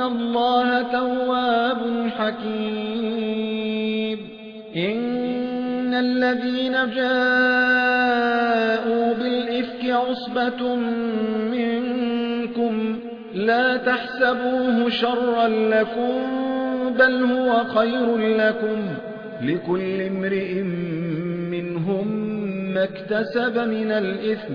الله تواب حكيم إن الذين جاءوا بالإفك عصبة منكم لا تحسبوه شرا لكم بل هو خير لكم لكل امرئ منهم ما اكتسب من الإثم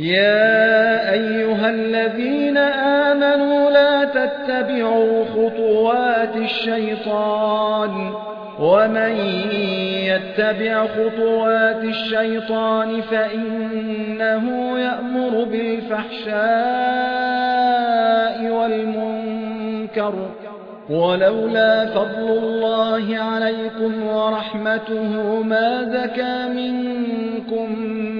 يا أيها الذين آمنوا لا تتبعوا خطوات الشيطان ومن يتبع خطوات الشيطان فإنه يأمر بالفحشاء والمنكر ولولا فضل الله عليكم ورحمته ما زكى منكم من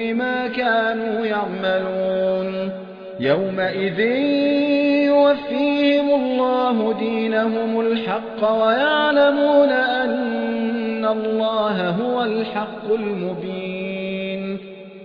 بما كانوا يعملون. يومئذ يوفيهم الله دينهم الحق ويعلمون أن الله هو الحق المبين.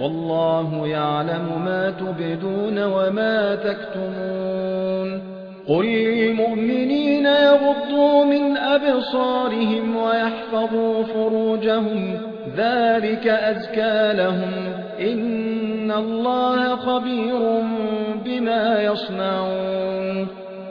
والله يعلم ما تبدون وما تكتمون. قل للمؤمنين يغضوا من أبصارهم ويحفظوا فروجهم ذلك أزكى لهم. إن الله خبير بما يصنعون.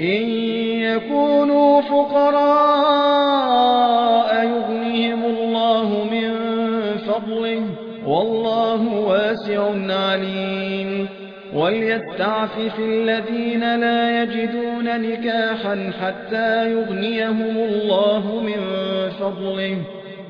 إن يكونوا فقراء يغنيهم الله من فضله والله واسع عليم. وليستعفف الذين لا يجدون نكاحا حتى يغنيهم الله من فضله.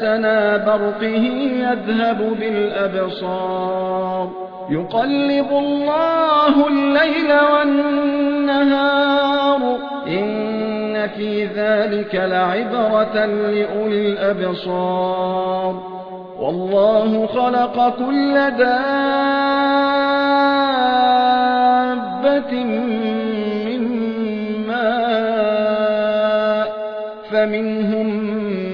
سنا برقه يذهب بالأبصار. يقلب الله الليل والنهار. إن في ذلك لعبرة لأولي الأبصار. والله خلق كل دابة من ماء فمنهم من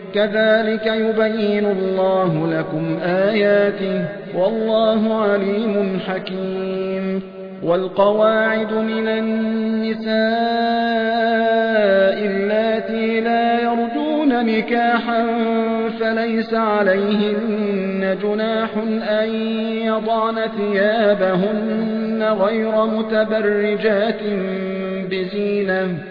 كذلك يبين الله لكم آياته والله عليم حكيم والقواعد من النساء اللاتي لا يرجون نكاحا فليس عليهن جناح أن يضعن ثيابهن غير متبرجات بزينة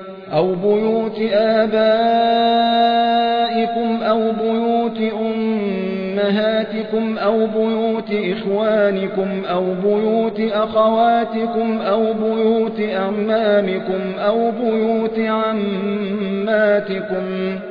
أو بيوت آبائكم أو بيوت أمهاتكم أو بيوت إخوانكم أو بيوت أخواتكم أو بيوت أعمامكم أو بيوت عماتكم أو